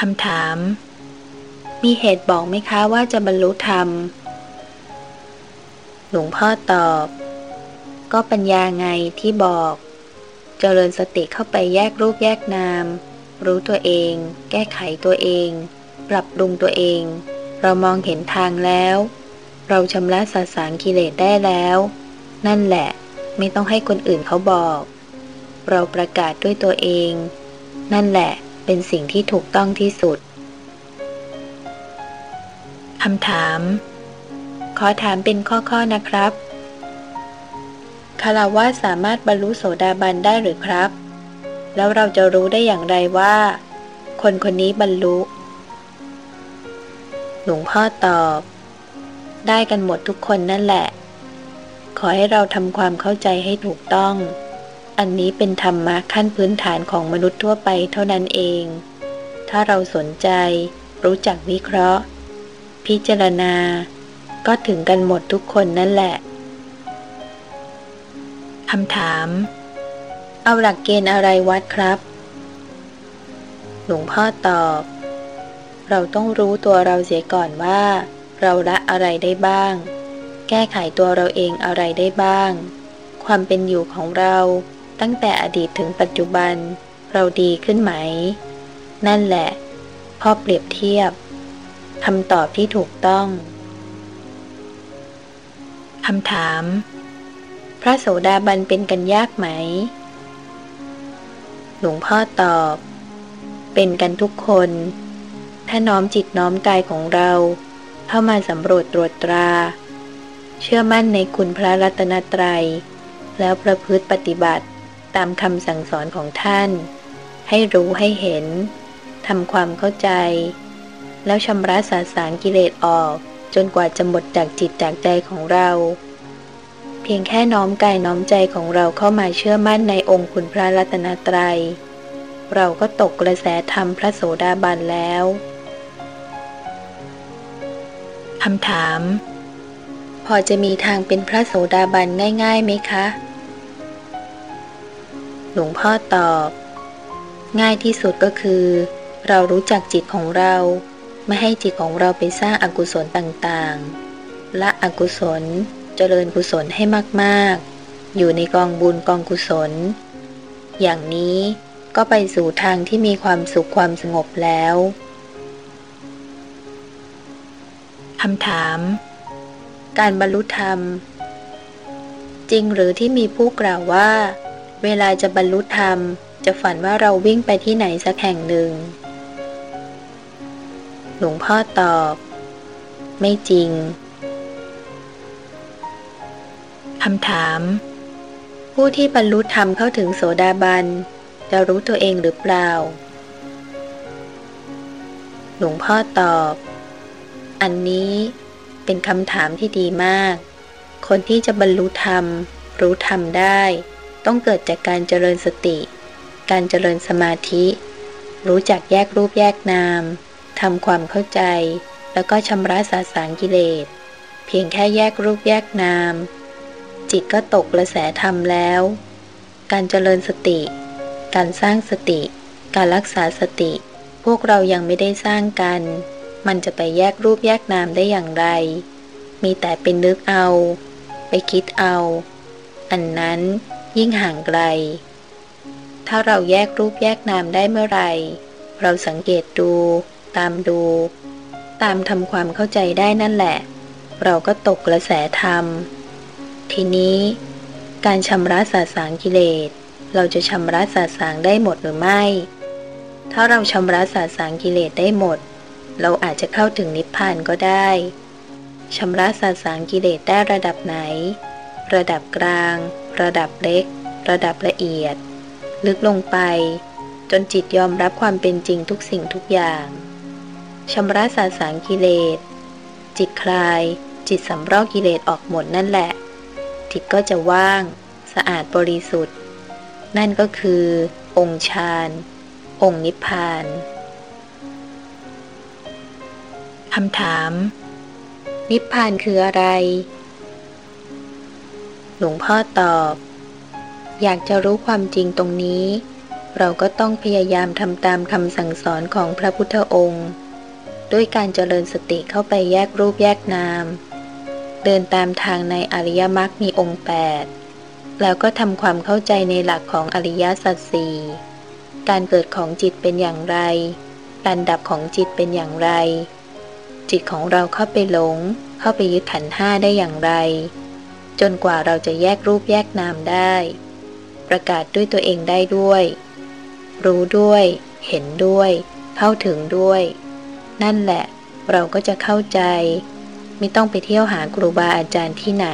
คำถาม มีเหตุบอกไหมคะว่าจะบรรลุธรรม หลวงพ่อตอบ ก็ปัญญาไงที่บอก เจริญสติเข้าไปแยกรูปแยกนาม รู้ตัวเอง แก้ไขตัวเอง ปรับปรุงตัวเอง เรามองเห็นทางแล้ว เราชำระสาสางกิเลสได้แล้ว นั่นแหละ ไม่ต้องให้คนอื่นเขาบอก เราประกาศด้วยตัวเอง นั่นแหละ เป็นสิ่งที่ถูกต้องที่สุดคำถาม ขอถามเป็นข้อๆนะครับคาราวะสามารถบรรลุโสดาบันได้หรือครับ แล้วเราจะรู้ได้อย่างไรว่า คนคนนี้บรรลุ หลวงพ่อตอบ ได้กันหมดทุกคนนั่นแหละ ขอให้เราทำความเข้าใจให้ถูกต้อง อันนี้เป็นธรรมะขั้นพื้นฐานของมนุษย์ทั่วไปเท่านั้นเอง ถ้าเราสนใจ รู้จักวิเคราะห์ พิจารณา ก็ถึงกันหมดทุกคนนั่นแหละ คำถาม เอาหลักเกณฑ์อะไรวัดครับ หลวงพ่อตอบ เราต้องรู้ตัวเราเสียก่อนว่า เราละอะไรได้บ้าง แก้ไขตัวเราเองอะไรได้บ้าง ความเป็นอยู่ของเรา ตั้งแต่อดีตถึงปัจจุบัน เราดีขึ้นไหม นั่นแหละพ่อเปรียบเทียบคำตอบที่ถูกต้องคำถาม พระโสดาบันเป็นกันยากไหม หลวงพ่อตอบ เป็นกันทุกคน ถ้าน้อมจิตน้อมกายของเรา เข้ามาสำรวจตรวจตรา เชื่อมั่นในคุณพระรัตนตรัย แล้วประพฤติปฏิบัติ ตามคำสั่งสอนของท่าน ให้รู้ให้เห็นทำความเข้าใจ แล้วชำระสาสางกิเลสออกจนกว่าจะหมดจากจิตจากใจของเรา เพียงแค่น้อมกายน้อมใจของเราเข้ามาเชื่อมั่นในองค์คุณพระรัตนตรยัย เราก็ตกกระแสธรรมพระโสดาบันแล้วคำถาม พอจะมีทางเป็นพระโสดาบันง่ายๆไหมคะ หลวงพ่อตอบ ง่ายที่สุดก็คือ เรารู้จักจิตของเรา ไม่ให้จิตของเราไปสร้างอากุศลต่างๆ ละอกุศลเจริญกุศลให้มากๆ อยู่ในกองบุญกองกุศล อย่างนี้ก็ไปสู่ทางที่มีความสุขความสงบแล้วคำถาม การบรรลุธรรม จริงหรือที่มีผู้กล่าวว่า เวลาจะบรรลุธรรม จะฝันว่าเราวิ่งไปที่ไหนสักแห่งหนึ่ง หลวงพ่อตอบ ไม่จริงคำถาม ผู้ที่บรรลุธรรมเข้าถึงโสดาบัน จะรู้ตัวเองหรือเปล่า หลวงพ่อตอบ อันนี้เป็นคำถามที่ดีมาก คนที่จะบรรลุธรรม รู้ธรรมได้ ต้องเกิดจากการเจริญสติ การเจริญสมาธิ รู้จักแยกรูปแยกนามทำความเข้าใจ แล้วก็ชำระสาสางกิเลส เพียงแค่แยกรูปแยกนาม จิตก็ตกกระแสธรรมแล้ว การเจริญสติ การสร้างสติ การรักษาสติ พวกเรายังไม่ได้สร้างกัน มันจะไปแยกรูปแยกนามได้อย่างไร มีแต่เป็นนึกเอา ไปคิดเอา อันนั้น ยิ่งห่างไกล ถ้าเราแยกรูปแยกนามได้เมื่อไร เราสังเกตดู ตามดู ตามทำความเข้าใจได้นั่นแหละ เราก็ตกกระแสธรรม ทีนี้ การชำระสาสางกิเลส เราจะชำระสาสางได้หมดหรือไม่ ถ้าเราชำระสาสางกิเลสได้หมด เราอาจจะเข้าถึงนิพพานก็ได้ชำระสาสางกิเลสได้ระดับไหน ระดับกลาง ระดับเล็ก ระดับละเอียด ลึกลงไป จนจิตยอมรับความเป็นจริงทุกสิ่งทุกอย่างชำระสาสางกิเลส จิตคลาย จิตสำรอกกิเลสออกหมดนั่นแหละ จิตก็จะว่าง สะอาดบริสุทธิ์ นั่นก็คือ องค์ฌานองค์นิพพานคำถาม นิพพานคืออะไร หลวงพ่อตอบ อยากจะรู้ความจริงตรงนี้ เราก็ต้องพยายามทำตามคำสั่งสอนของพระพุทธองค์ ด้วยการเจริญสติเข้าไปแยกรูปแยกนาม เดินตามทางในอริยมรรคมีองค์แปดแล้วก็ทำความเข้าใจในหลักของอริยสัจสี่การเกิดของจิตเป็นอย่างไร การดับของจิตเป็นอย่างไร จิตของเราเข้าไปหลง เข้าไปยึดขันห้าได้อย่างไร จนกว่าเราจะแยกรูปแยกนามได้ ประกาศด้วยตัวเองได้ด้วย รู้ด้วย เห็นด้วย เข้าถึงด้วย นั่นแหละ เราก็จะเข้าใจ ไม่ต้องไปเที่ยวหาครูบาอาจารย์ที่ไหน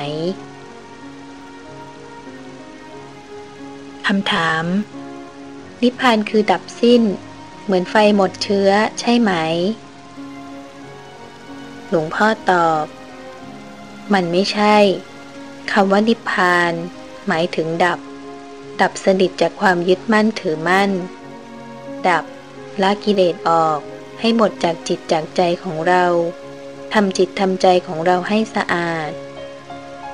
คำถาม นิพพานคือดับสิ้น เหมือนไฟหมดเชื้อใช่ไหม หลวงพ่อตอบ มันไม่ใช่ คำว่านิพพาน หมายถึงดับ ดับสนิทจากความยึดมั่นถือมั่น ดับละกิเลสออกให้หมดจากจิตจากใจของเราทำจิตทำใจของเราให้สะอาด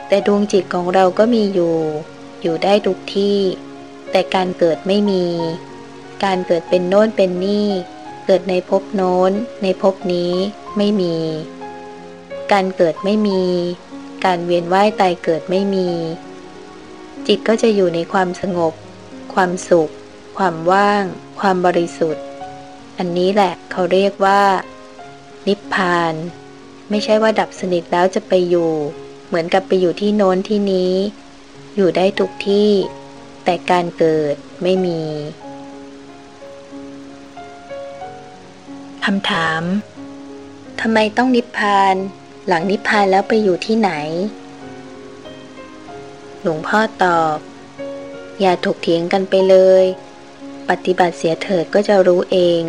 แต่ดวงจิตของเราก็มีอยู่ อยู่ได้ทุกที่ แต่การเกิดไม่มี การเกิดเป็นโน้นเป็นนี่ เกิดในภพโน้น ในภพนี้ไม่มี การเกิดไม่มี การเวียนว่ายตายเกิดไม่มี จิตก็จะอยู่ในความสงบ ความสุข ความว่าง ความบริสุทธิ์ อันนี้แหละเขาเรียกว่า นิพพาน ไม่ใช่ว่าดับสนิทแล้วจะไปอยู่ เหมือนกับไปอยู่ที่โน้นที่นี้ อยู่ได้ทุกที่ แต่การเกิดไม่มีคำถามทำไมต้องนิพพาน หลังนิพพานแล้วไปอยู่ที่ไหน หลวงพ่อตอบ อย่าถกเถียงกันไปเลย ปฏิบัติเสียเถิดก็จะรู้เอง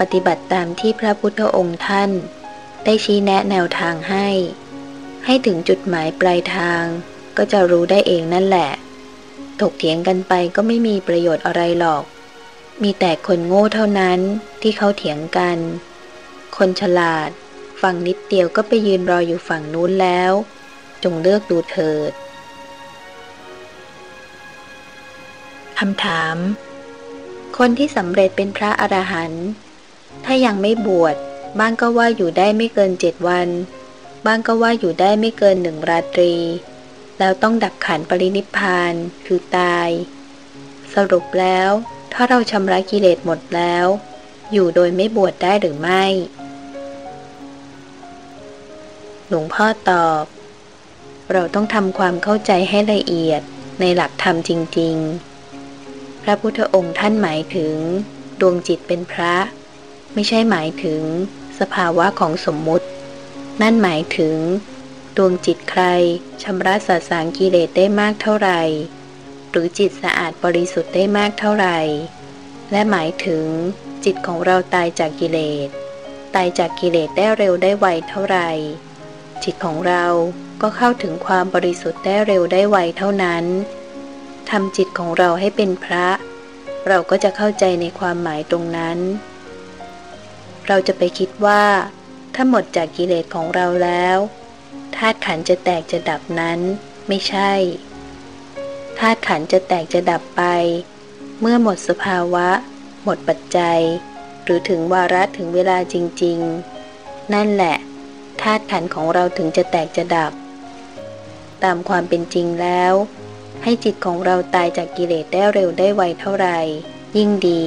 ปฏิบัติตามที่พระพุทธองค์ท่าน ได้ชี้แนะแนวทางให้ ให้ถึงจุดหมายปลายทางก็จะรู้ได้เองนั่นแหละ ถกเถียงกันไปก็ไม่มีประโยชน์อะไรหรอก มีแต่คนโง่เท่านั้นที่เขาเถียงกัน คนฉลาด ฟังนิดเดียวก็ไปยืนรออยู่ฝั่งนู้นแล้ว จงเลือกดูเถิดคำถาม คนที่สำเร็จเป็นพระอรหันต์ถ้ายังไม่บวชบ้างก็ว่าอยู่ได้ไม่เกินเจ็ดวัน บ้างก็ว่าอยู่ได้ไม่เกินหนึ่งราตรี แล้วต้องดับขันปรินิพานคือตาย สรุปแล้ว ถ้าเราชำระกิเลสหมดแล้ว อยู่โดยไม่บวชได้หรือไม่ หลวงพ่อตอบ เราต้องทำความเข้าใจให้ละเอียดในหลักธรรมจริง ๆ พระพุทธองค์ท่านหมายถึง ดวงจิตเป็นพระ ไม่ใช่หมายถึง สภาวะของสมมุติ นั่นหมายถึง ดวงจิตใครชำระสัสางกิเลสได้มากเท่าไหร่ หรือจิตสะอาดบริสุทธิ์ได้มากเท่าไหร่ และหมายถึง จิตของเราตายจากกิเลส ตายจากกิเลสได้เร็วได้ไวเท่าไหร่ จิตของเราก็เข้าถึงความบริสุทธิ์ได้เร็วได้ไวเท่านั้นทำจิตของเราให้เป็นพระ เราก็จะเข้าใจในความหมายตรงนั้น เราจะไปคิดว่า ถ้าหมดจากกิเลสของเราแล้วธาตุขันจะแตกจะดับนั้น ไม่ใช่ธาตุขันจะแตกจะดับไป เมื่อหมดสภาวะ หมดปัจจัย หรือถึงวาระถึงเวลาจริง ๆ นั่นแหละ ธาตุขันของเราถึงจะแตกจะดับ ตามความเป็นจริงแล้ว ให้จิตของเราตายจากกิเลสได้เร็วได้ไวเท่าไหร่ยิ่งดี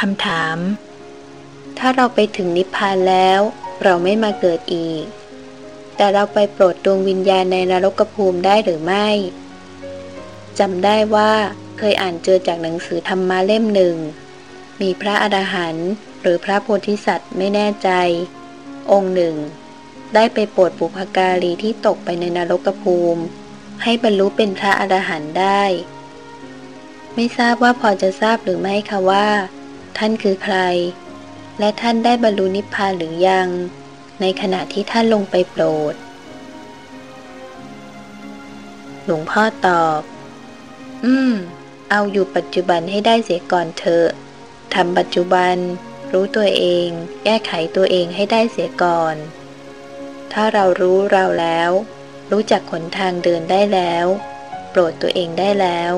คำถาม ถ้าเราไปถึงนิพพานแล้ว เราไม่มาเกิดอีก แต่เราไปโปรดดวงวิญญาณในนรกภูมิได้หรือไม่จำได้ว่าเคยอ่านเจอจากหนังสือธรรมะเล่มหนึ่ง มีพระอรหันต์ หรือพระโพธิสัตว์ไม่แน่ใจ องค์หนึ่ง ได้ไปโปรดบุพการีที่ตกไปในนรกภูมิ ให้บรรลุเป็นพระอรหันต์ได้ ไม่ทราบว่าพอจะทราบหรือไม่คะว่า ท่านคือใคร และท่านได้บรรลุนิพพานหรือยัง ในขณะที่ท่านลงไปโปรด หลวงพ่อตอบ อืมเอาอยู่ปัจจุบันให้ได้เสียก่อนเถอะทำปัจจุบัน รู้ตัวเอง แก้ไขตัวเองให้ได้เสียก่อน ถ้าเรารู้เราแล้ว รู้จักขนทางเดินได้แล้วปรธตัวเองได้แล้ว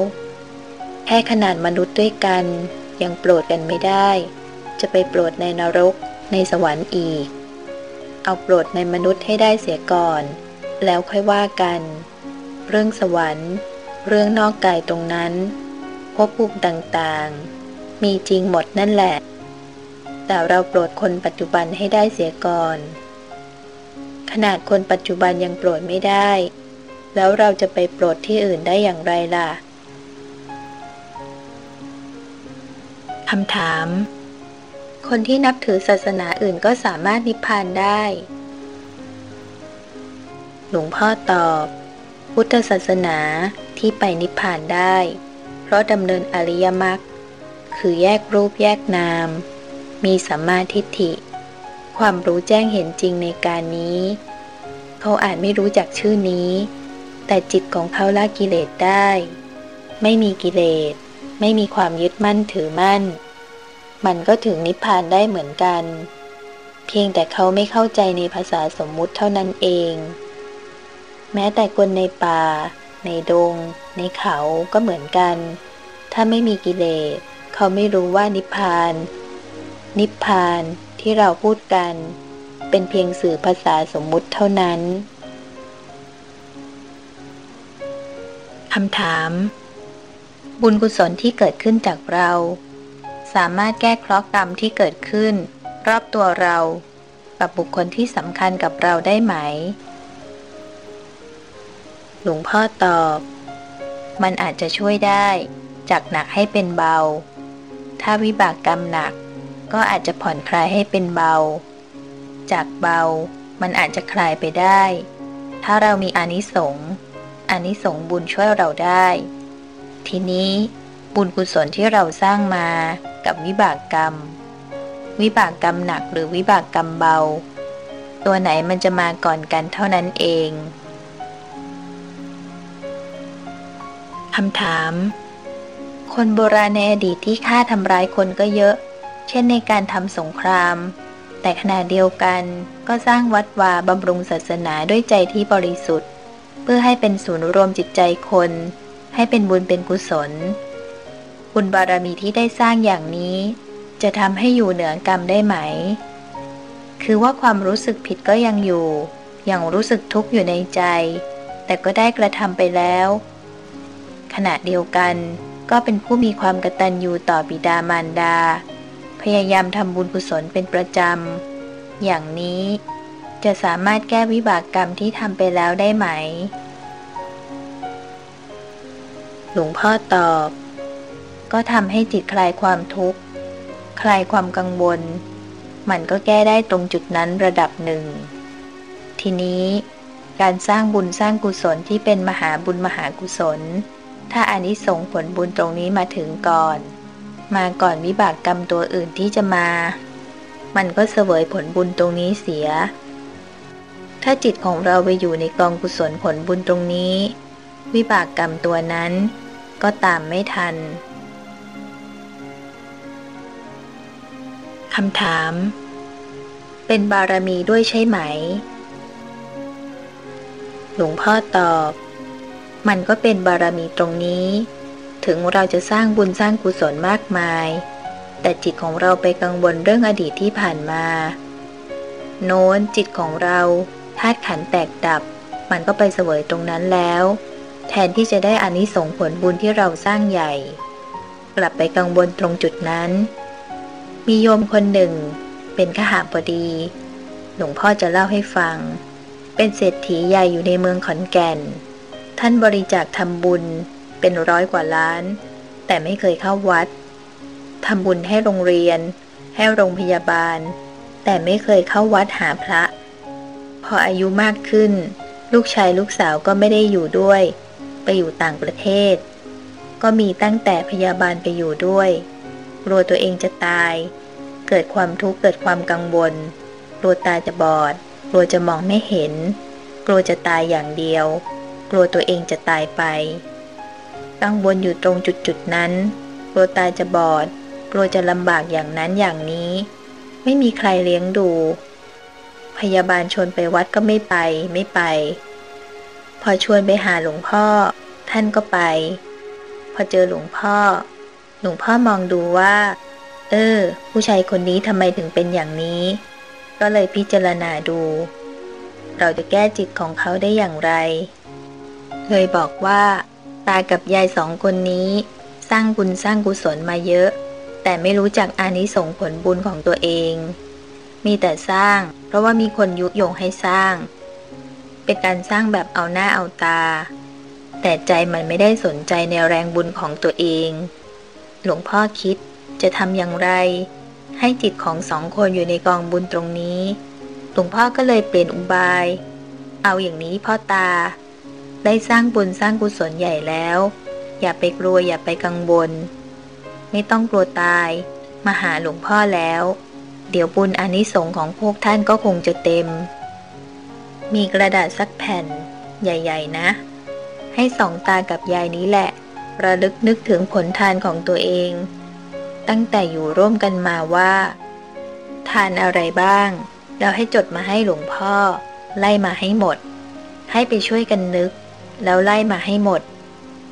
แค่ขนาดมนุษย์ด้วยกัน ยังโปรดกันไม่ได้ จะไปโปรดในนรกในสวรรค์อีก เอาโปรดในมนุษย์ให้ได้เสียก่อน แล้วค่อยว่ากัน เรื่องสวรรค์ เรื่องนอกกายตรงนั้นภพภูมิต่างๆ มีจริงหมดนั่นแหละ แต่เราโปรดคนปัจจุบันให้ได้เสียก่อน ขนาดคนปัจจุบันยังโปรดไม่ได้ แล้วเราจะไปโปรดที่อื่นได้อย่างไรล่ะคำถาม คนที่นับถือศาสนาอื่นก็สามารถนิพพานได้ หลวงพ่อตอบ พุทธศาสนาที่ไปนิพพานได้ เพราะดำเนินอริยมรรคคือแยกรูปแยกนาม มีสัมมาทิฏฐิ ความรู้แจ้งเห็นจริงในการนี้ เขาอาจไม่รู้จักชื่อนี้ แต่จิตของเขาละกิเลสได้ ไม่มีกิเลส ไม่มีความยึดมั่นถือมั่น มันก็ถึงนิพพานได้เหมือนกัน เพียงแต่เขาไม่เข้าใจในภาษาสมมุติเท่านั้นเอง แม้แต่คนในป่า ในดง ในเขาก็เหมือนกัน ถ้าไม่มีกิเลส เขาไม่รู้ว่านิพพาน นิพพานที่เราพูดกัน เป็นเพียงสื่อภาษาสมมุติเท่านั้นคำถาม บุญกุศลที่เกิดขึ้นจากเรา สามารถแก้เคราะห์กรรมที่เกิดขึ้น รอบตัวเรากับบุคคลที่สำคัญกับเราได้ไหม หลวงพ่อตอบ มันอาจจะช่วยได้ จากหนักให้เป็นเบา ถ้าวิบากกรรมหนัก ก็อาจจะผ่อนคลายให้เป็นเบา จากเบามันอาจจะคลายไปได้ ถ้าเรามีอานิสงส์อานิสงส์บุญช่วยเราได้ ทีนี้บุญกุศลที่เราสร้างมากับวิบากกรรม วิบากกรรมหนักหรือวิบากกรรมเบา ตัวไหนมันจะมาก่อนกันเท่านั้นเองคำถาม คนโบราณในอดีตที่ฆ่าทำร้ายคนก็เยอะ เช่นในการทำสงคราม แต่ขณะเดียวกันก็สร้างวัดวาบำรุงศาสนาด้วยใจที่บริสุทธิ์ เพื่อให้เป็นศูนย์รวมจิตใจคน ให้เป็นบุญเป็นกุศล บุญบารมีที่ได้สร้างอย่างนี้ จะทำให้อยู่เหนือกรรมได้ไหม คือว่าความรู้สึกผิดก็ยังอยู่ ยังรู้สึกทุกข์อยู่ในใจ แต่ก็ได้กระทำไปแล้ว ขณะเดียวกันก็เป็นผู้มีความกตัญญูต่อบิดามารดา พยายามทำบุญกุศลเป็นประจำ อย่างนี้จะสามารถแก้วิบากกรรมที่ทำไปแล้วได้ไหม หลวงพ่อตอบ ก็ทำให้จิตคลายความทุกข์ คลายความกังวล มันก็แก้ได้ตรงจุดนั้นระดับหนึ่ง ทีนี้การสร้างบุญสร้างกุศลที่เป็นมหาบุญมหากุศล ถ้าอานิสงส์ผลบุญตรงนี้มาถึงก่อน มาก่อนวิบากกรรมตัวอื่นที่จะมา มันก็เสวยผลบุญตรงนี้เสีย ถ้าจิตของเราไปอยู่ในกองกุศลผลบุญตรงนี้ วิบากกรรมตัวนั้นก็ตามไม่ทันคำถาม เป็นบารมีด้วยใช่ไหม หลวงพ่อตอบ มันก็เป็นบารมีตรงนี้ ถึงเราจะสร้างบุญสร้างกุศลมากมาย แต่จิตของเราไปกังวลเรื่องอดีตที่ผ่านมา โน้นจิตของเราธาตุขันแตกดับ มันก็ไปเสวยตรงนั้นแล้ว แทนที่จะได้อานิสงส์ผลบุญที่เราสร้างใหญ่ กลับไปกังวลตรงจุดนั้น มีโยมคนหนึ่ง เป็นขหาบดี หลวงพ่อจะเล่าให้ฟัง เป็นเศรษฐีใหญ่อยู่ในเมืองขอนแก่น ท่านบริจาคทำบุญ เป็นร้อยกว่าล้าน แต่ไม่เคยเข้าวัดทำบุญให้โรงเรียน ให้โรงพยาบาล แต่ไม่เคยเข้าวัดหาพระ พออายุมากขึ้น ลูกชายลูกสาวก็ไม่ได้อยู่ด้วย ไปอยู่ต่างประเทศ ก็มีตั้งแต่พยาบาลไปอยู่ด้วยกลัวตัวเองจะตาย เกิดความทุกข์เกิดความกังวลกลัวตาจะบอดกลัวจะมองไม่เห็น กลัวจะตายอย่างเดียว กลัวตัวเองจะตายไป กังวลอยู่ตรงจุดจุดนั้น กลัวตายจะบอด กลัวจะลำบากอย่างนั้นอย่างนี้ ไม่มีใครเลี้ยงดู พยาบาลชวนไปวัดก็ไม่ไปไม่ไป พอชวนไปหาหลวงพ่อ ท่านก็ไป พอเจอหลวงพ่อ หลวงพ่อมองดูว่า เออ ผู้ชายคนนี้ทำไมถึงเป็นอย่างนี้ ก็เลยพิจารณาดู เราจะแก้จิตของเขาได้อย่างไร เลยบอกว่า ตากับยายสองคนนี้ สร้างบุญสร้างกุศลมาเยอะ แต่ไม่รู้จักอานิสงส์ผลบุญของตัวเอง มีแต่สร้าง เพราะว่ามีคนยุยงให้สร้าง เป็นการสร้างแบบเอาหน้าเอาตา แต่ใจมันไม่ได้สนใจในแรงบุญของตัวเอง หลวงพ่อคิดจะทำอย่างไร ให้จิตของสองคนอยู่ในกองบุญตรงนี้ หลวงพ่อก็เลยเปลี่ยนอุบาย เอาอย่างนี้พ่อตา ได้สร้างบุญสร้างกุศลใหญ่แล้ว อย่าไปกลัวอย่าไปกังวล ไม่ต้องกลัวตาย มาหาหลวงพ่อแล้ว เดี๋ยวบุญอานิสงของพวกท่านก็คงจะเต็ม มีกระดาษสักแผ่น ใหญ่ ๆ นะ ให้สองตากับยายนี้แหละ ระลึกนึกถึงผลทานของตัวเอง ตั้งแต่อยู่ร่วมกันมาว่า ทานอะไรบ้าง แล้วให้จดมาให้หลวงพ่อ ไล่มาให้หมด ให้ไปช่วยกันนึก แล้วไล่มาให้หมด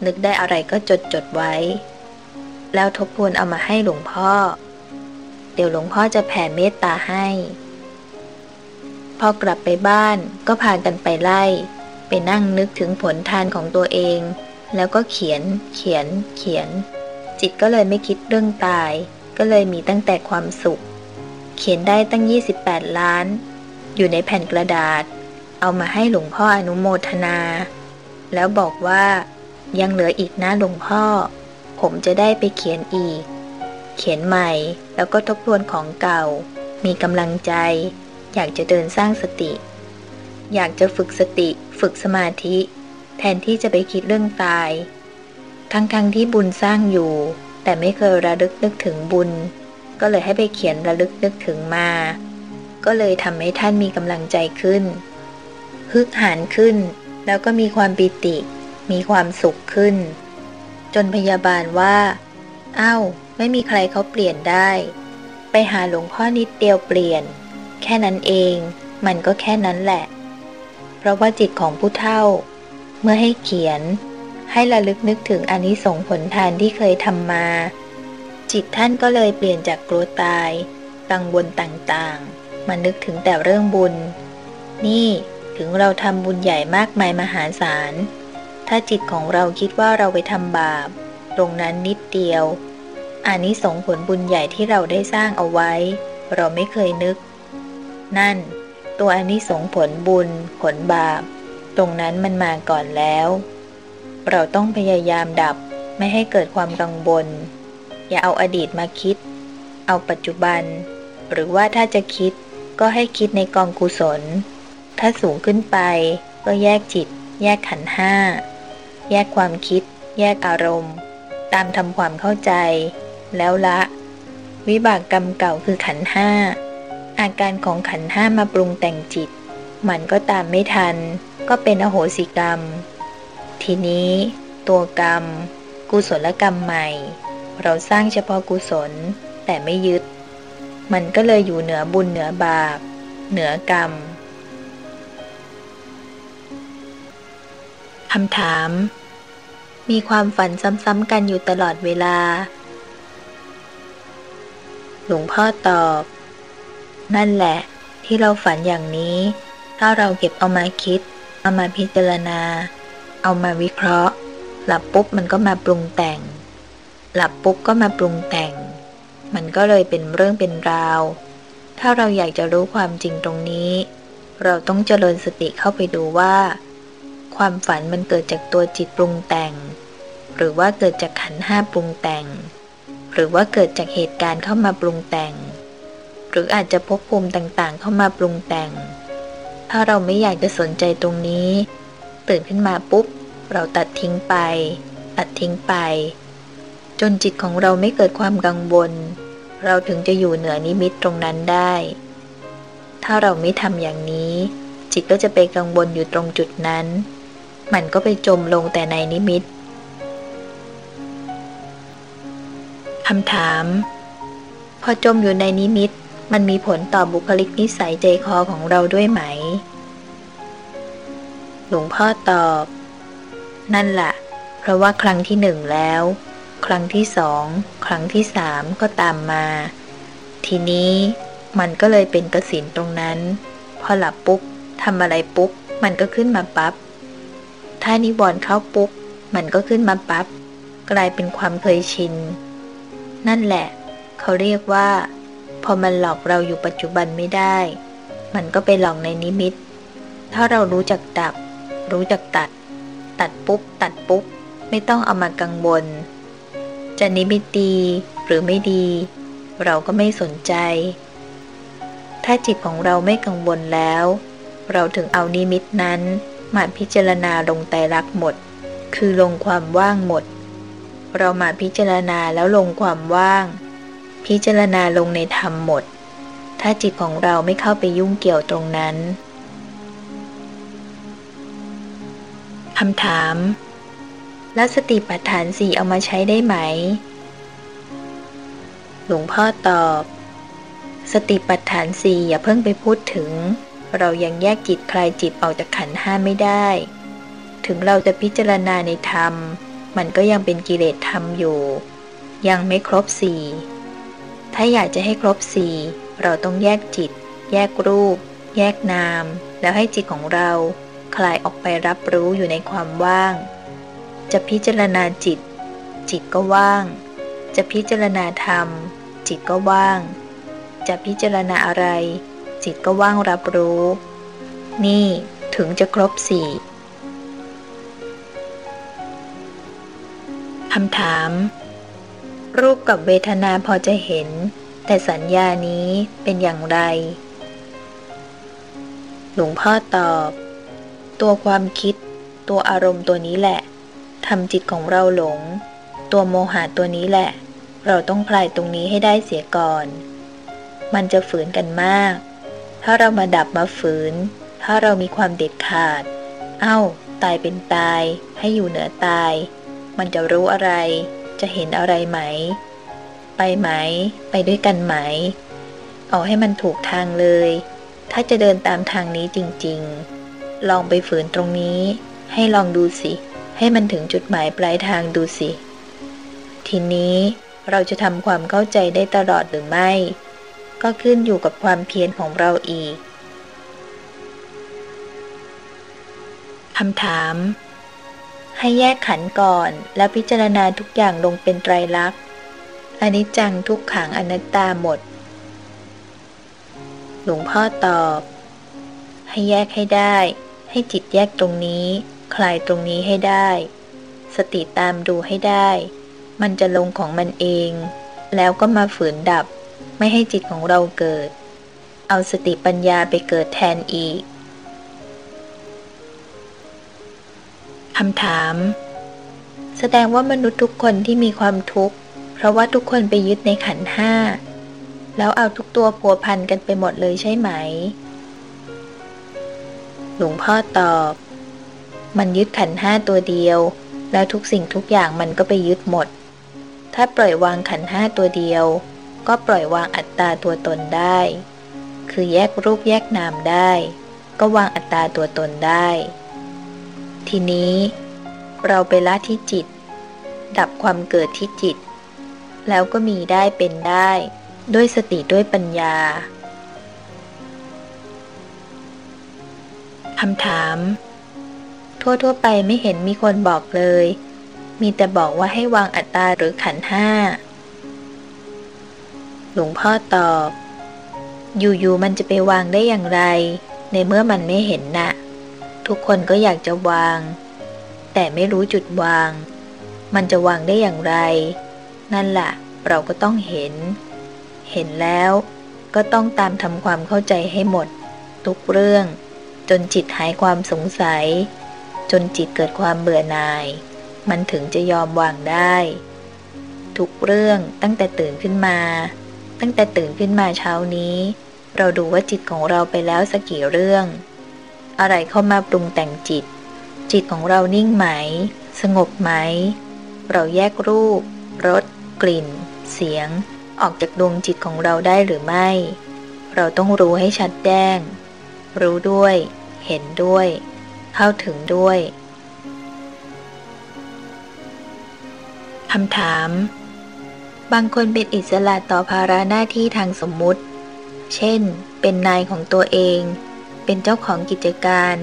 นึกได้อะไรก็จดจดไว้ แล้วทบทวนเอามาให้หลวงพ่อ เดี๋ยวหลวงพ่อจะแผ่เมตตาให้ พอกลับไปบ้านก็พากันไปไล่ ไปนั่งนึกถึงผลทานของตัวเอง แล้วก็เขียน เขียน เขียน จิตก็เลยไม่คิดเรื่องตาย ก็เลยมีตั้งแต่ความสุข เขียนได้ตั้ง 28 ล้าน อยู่ในแผ่นกระดาษเอามาให้หลวงพ่ออนุโมทนา แล้วบอกว่า ยังเหลืออีกนะหลวงพ่อ ผมจะได้ไปเขียนอีก เขียนใหม่แล้วก็ทบทวนของเก่า มีกำลังใจ อยากจะเดินสร้างสติ อยากจะฝึกสติฝึกสมาธิ แทนที่จะไปคิดเรื่องตาย ทั้งๆทที่บุญสร้างอยู่ แต่ไม่เคยระลึกนึกถึงบุญ ก็เลยให้ไปเขียนระลึกนึกถึงมา ก็เลยทำให้ท่านมีกำลังใจขึ้นฮึกหานขึ้น แล้วก็มีความปิติ มีความสุขขึ้น จนพยาบาลว่า อ้าว ไม่มีใครเขาเปลี่ยนได้ ไปหาหลวงพ่อนิดเดียวเปลี่ยน แค่นั้นเอง มันก็แค่นั้นแหละ เพราะว่าจิตของผู้เฒ่า เมื่อให้เขียน ให้ระลึกนึกถึงอานิสงส์ผลทานที่เคยทำมา จิตท่านก็เลยเปลี่ยนจากกลัวตาย กังวลต่างๆ มานึกถึงแต่เรื่องบุญ นี่ ถึงเราทำบุญใหญ่มากมายมหาศาล ถ้าจิตของเราคิดว่าเราไปทำบาป ตรงนั้นนิดเดียวอานิสงส์ผลบุญใหญ่ที่เราได้สร้างเอาไว้ เราไม่เคยนึก นั่น ตัวอานิสงส์ผลบุญ ผลบาป ตรงนั้นมันมาก่อนแล้ว เราต้องพยายามดับไม่ให้เกิดความกังวลอย่าเอาอดีตมาคิด เอาปัจจุบัน หรือว่าถ้าจะคิดก็ให้คิดในกองกุศล ถ้าสูงขึ้นไป ก็แยกจิต แยกขันห้า แยกความคิด แยกอารมณ์ ตามทำความเข้าใจ แล้วละ วิบากกรรมเก่าคือขันห้า อาการของขันห้ามาปรุงแต่งจิต มันก็ตามไม่ทัน ก็เป็นอโหสิกรรม ทีนี้ ตัวกรรม กุศลกรรมใหม่ เราสร้างเฉพาะกุศล แต่ไม่ยึด มันก็เลยอยู่เหนือบุญเหนือบาป เหนือกรรม คำถาม มีความฝันซ้ำๆกันอยู่ตลอดเวลา หลวงพ่อตอบ นั่นแหละที่เราฝันอย่างนี้ ถ้าเราเก็บเอามาคิด เอามาพิจารณา เอามาวิเคราะห์ หลับปุ๊บมันก็มาปรุงแต่ง หลับปุ๊บก็มาปรุงแต่ง มันก็เลยเป็นเรื่องเป็นราว ถ้าเราอยากจะรู้ความจริงตรงนี้ เราต้องเจริญสติเข้าไปดูว่า ความฝันมันเกิดจากตัวจิตปรุงแต่ง หรือว่าเกิดจากขันห้าปรุงแต่ง หรือว่าเกิดจากเหตุการณ์เข้ามาปรุงแต่ง หรืออาจจะพบภูมิต่างๆ เข้ามาปรุงแต่ง ถ้าเราไม่อยากจะสนใจตรงนี้ ตื่นขึ้นมาปุ๊บ เราตัดทิ้งไป ตัดทิ้งไป จนจิตของเราไม่เกิดความกังวล เราถึงจะอยู่เหนือนิมิตตรงนั้นได้ ถ้าเราไม่ทำอย่างนี้จิตก็จะไปกังวลอยู่ตรงจุดนั้น มันก็ไปจมลงแต่ในนิมิตคำถาม พอจมอยู่ในนิมิต มันมีผลต่อบุคลิกนิสัยใจคอของเราด้วยไหม หลวงพ่อตอบ นั่นแหละเพราะว่าครั้งที่หนึ่งแล้ว ครั้งที่สอง ครั้งที่สามก็ตามมา ทีนี้มันก็เลยเป็นกระสินตรงนั้น พอหลับปุ๊บทำอะไรปุ๊บ มันก็ขึ้นมาปับ๊บ ถ้านิวรณ์เข้าปุ๊บ มันก็ขึ้นมาปับ๊บกลายเป็นความเคยชิน นั่นแหละ เขาเรียกว่า พอมันหลอกเราอยู่ปัจจุบันไม่ได้ มันก็ไปหลอกในนิมิต ถ้าเรารู้จักดับ รู้จักตัด ตัดปุ๊บ ตัดปุ๊บ ไม่ต้องเอามากังวล จะนิมิตดีหรือไม่ดี เราก็ไม่สนใจ ถ้าจิตของเราไม่กังวลแล้ว เราถึงเอานิมิตนั้น มาพิจารณาลงไตรักหมด คือลงความว่างหมด เรามาพิจารณาแล้วลงความว่าง พิจารณาลงในธรรมหมด ถ้าจิตของเราไม่เข้าไปยุ่งเกี่ยวตรงนั้นคำถาม แล้วสติปัฏฐานสี่เอามาใช้ได้ไหม หลวงพ่อตอบ สติปัฏฐานสี่อย่าเพิ่งไปพูดถึง เรายังแยกจิตคลายจิตออกจากขันห้าไม่ได้ ถึงเราจะพิจารณาในธรรม มันก็ยังเป็นกิเลสธรรมอยู่ ยังไม่ครบสี่ถ้าอยากจะให้ครบสี่เราต้องแยกจิต แยกรูป แยกนาม แล้วให้จิตของเรา คลายออกไปรับรู้อยู่ในความว่าง จะพิจารณาจิต จิตก็ว่าง จะพิจารณาธรรม จิตก็ว่าง จะพิจารณาอะไร จิตก็ว่างรับรู้ นี่ถึงจะครบสี่คำถาม รูปกับเวทนาพอจะเห็น แต่สัญญานี้เป็นอย่างไร หลวงพ่อตอบ ตัวความคิด ตัวอารมณ์ตัวนี้แหละทำจิตของเราหลง ตัวโมหะตัวนี้แหละ เราต้องคลายตรงนี้ให้ได้เสียก่อน มันจะฝืนกันมาก ถ้าเรามาดับมาฝืน ถ้าเรามีความเด็ดขาด เอา้า ตายเป็นตาย ให้อยู่เหนือตาย มันจะรู้อะไร จะเห็นอะไรไหม ไปไหม ไปด้วยกันไหม เอาให้มันถูกทางเลย ถ้าจะเดินตามทางนี้จริงๆ ลองไปฝืนตรงนี้ ให้ลองดูสิ ให้มันถึงจุดหมายปลายทางดูสิ ทีนี้เราจะทำความเข้าใจได้ตลอดหรือไม่ ก็ขึ้นอยู่กับความเพียรของเราอีกคำถาม ให้แยกขันก่อนแล้วพิจารณาทุกอย่างลงเป็นไตรลักษณ์อนิจจังทุกขังอนัตตาหมด หลวงพ่อตอบ ให้แยกให้ได้ ให้จิตแยกตรงนี้ คลายตรงนี้ให้ได้ สติตามดูให้ได้ มันจะลงของมันเอง แล้วก็มาฝืนดับ ไม่ให้จิตของเราเกิด เอาสติปัญญาไปเกิดแทนอีกคำถาม แสดงว่ามนุษย์ทุกคนที่มีความทุกข์ เพราะว่าทุกคนไปยึดในขันห้า แล้วเอาทุกตัวพัวพันกันไปหมดเลยใช่ไหม หลวงพ่อตอบ มันยึดขันห้าตัวเดียว แล้วทุกสิ่งทุกอย่างมันก็ไปยึดหมด ถ้าปล่อยวางขันห้าตัวเดียว ก็ปล่อยวางอัตตาตัวตนได้ คือแยกรูปแยกนามได้ ก็วางอัตตาตัวตนได้ ทีนี้ เราไปละที่จิต ดับความเกิดที่จิต แล้วก็มีได้เป็นได้ ด้วยสติด้วยปัญญาคำถาม ทั่วๆไปไม่เห็นมีคนบอกเลย มีแต่บอกว่าให้วางอัตตาหรือขันห้า หลวงพ่อตอบ อยู่ๆมันจะไปวางได้อย่างไร ในเมื่อมันไม่เห็นนะ่ะ ทุกคนก็อยากจะวาง แต่ไม่รู้จุดวาง มันจะวางได้อย่างไร นั่นแหละเราก็ต้องเห็น เห็นแล้วก็ต้องตามทำความเข้าใจให้หมด ทุกเรื่อง จนจิตหายความสงสัย จนจิตเกิดความเบื่อหน่าย มันถึงจะยอมวางได้ ทุกเรื่องตั้งแต่ตื่นขึ้นมา ตั้งแต่ตื่นขึ้นมาเช้านี้ เราดูว่าจิตของเราไปแล้วสักกี่เรื่อง อะไรเข้ามาปรุงแต่งจิต จิตของเรานิ่งไหม สงบไหม เราแยกรูปรสกลิ่น เสียง ออกจากดวงจิตของเราได้หรือไม่ เราต้องรู้ให้ชัดแจ้ง รู้ด้วย เห็นด้วย เข้าถึงด้วยคำถาม บางคนเป็นอิสระต่อภาระหน้าที่ทางสมมุติ เช่น เป็นนายของตัวเอง เป็นเจ้าของกิจการ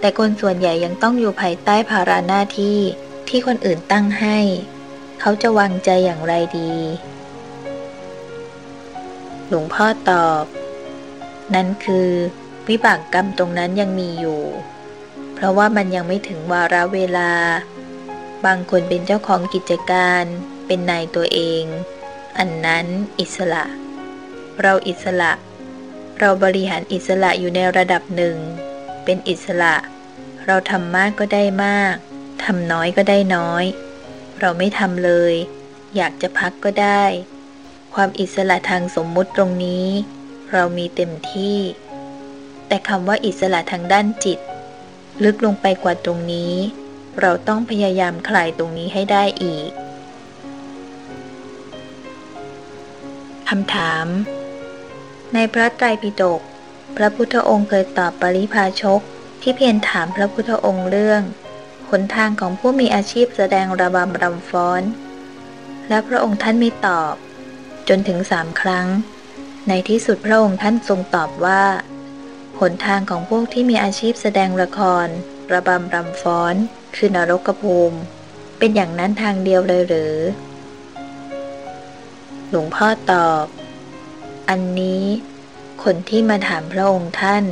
แต่คนส่วนใหญ่ยังต้องอยู่ภายใต้ภาระหน้าที่ที่คนอื่นตั้งให้ เขาจะวางใจอย่างไรดี หลวงพ่อตอบ นั่นคือ วิบากกรรมตรงนั้นยังมีอยู่ เพราะว่ามันยังไม่ถึงวาระเวลา บางคนเป็นเจ้าของกิจการ เป็นนายตัวเอง อันนั้นอิสระ เราอิสระ เราบริหารอิสระอยู่ในระดับหนึ่ง เป็นอิสระ เราทำมากก็ได้มากทำน้อยก็ได้น้อย เราไม่ทำเลย อยากจะพักก็ได้ ความอิสระทางสมมุติตรงนี้ เรามีเต็มที่ แต่คำว่าอิสระทางด้านจิต ลึกลงไปกว่าตรงนี้ เราต้องพยายามคลายตรงนี้ให้ได้อีก คำถาม ในพระไตรปิฎกพระพุทธองค์เคยตอบปริพาชกที่เพียรถามพระพุทธองค์เรื่องหนทางของผู้มีอาชีพแสดงระบำรำฟ้อน และพระองค์ท่านไม่ตอบ จนถึงสามครั้ง ในที่สุดพระองค์ท่านทรงตอบว่าหนทางของพวกที่มีอาชีพแสดงละคร ระบำรำฟ้อน คือนรกภูมิ เป็นอย่างนั้นทางเดียวเลยหรือ หลวงพ่อตอบ อันนี้คนที่มาถามพระองค์ท่าน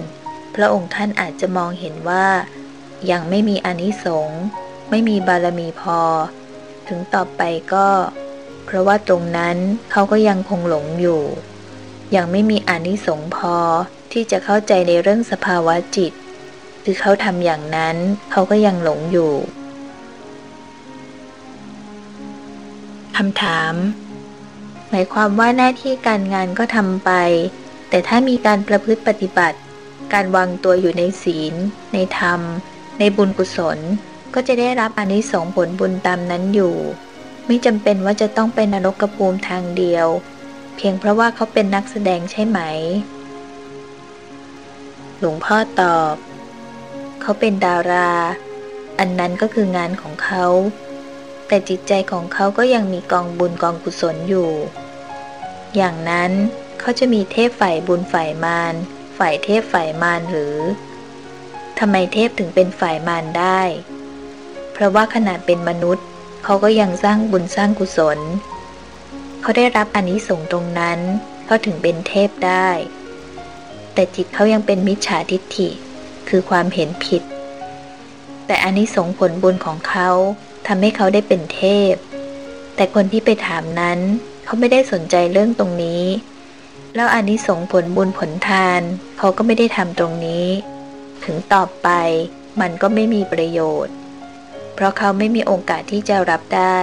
พระองค์ท่านอาจจะมองเห็นว่า ยังไม่มีอนิสงส์ไม่มีบารมีพอ ถึงต่อไปก็ เพราะว่าตรงนั้นเขาก็ยังคงหลงอยู่ ยังไม่มีอนิสงส์พอที่จะเข้าใจในเรื่องสภาวะจิต คือเขาทำอย่างนั้นเขาก็ยังหลงอยู่คำถาม หมายความว่าหน้าที่การงานก็ทำไป แต่ถ้ามีการประพฤติปฏิบัติ การวางตัวอยู่ในศีล ในธรรม ในบุญกุศล ก็จะได้รับอนิสงส์ผลบุญตามนั้นอยู่ ไม่จำเป็นว่าจะต้องเป็นนรกภูมิทางเดียว เพียงเพราะว่าเขาเป็นนักแสดงใช่ไหม หลวงพ่อตอบ เขาเป็นดารา อันนั้นก็คืองานของเขา แต่จิตใจของเขาก็ยังมีกองบุญกองกุศลอยู่ อย่างนั้นเขาจะมีเทพฝ่ายบุญฝ่ายมารฝ่ายเทพฝ่ายมารหรือทำไมเทพถึงเป็นฝ่ายมารได้ เพราะว่าขนาดเป็นมนุษย์เขาก็ยังสร้างบุญสร้างกุศล เขาได้รับอนนิสงส์ตรงนั้นเขาถึงเป็นเทพได้ แต่จิตเขายังเป็นมิจฉาทิฏฐิ คือความเห็นผิด แต่อันนี้ส่งผลบุญของเขา ทำให้เขาได้เป็นเทพ แต่คนที่ไปถามนั้น เขาไม่ได้สนใจเรื่องตรงนี้ แล้วอันนี้ส่งผลบุญผลทาน เขาก็ไม่ได้ทำตรงนี้ ถึงตอบไปมันก็ไม่มีประโยชน์ เพราะเขาไม่มีโอกาสที่จะรับได้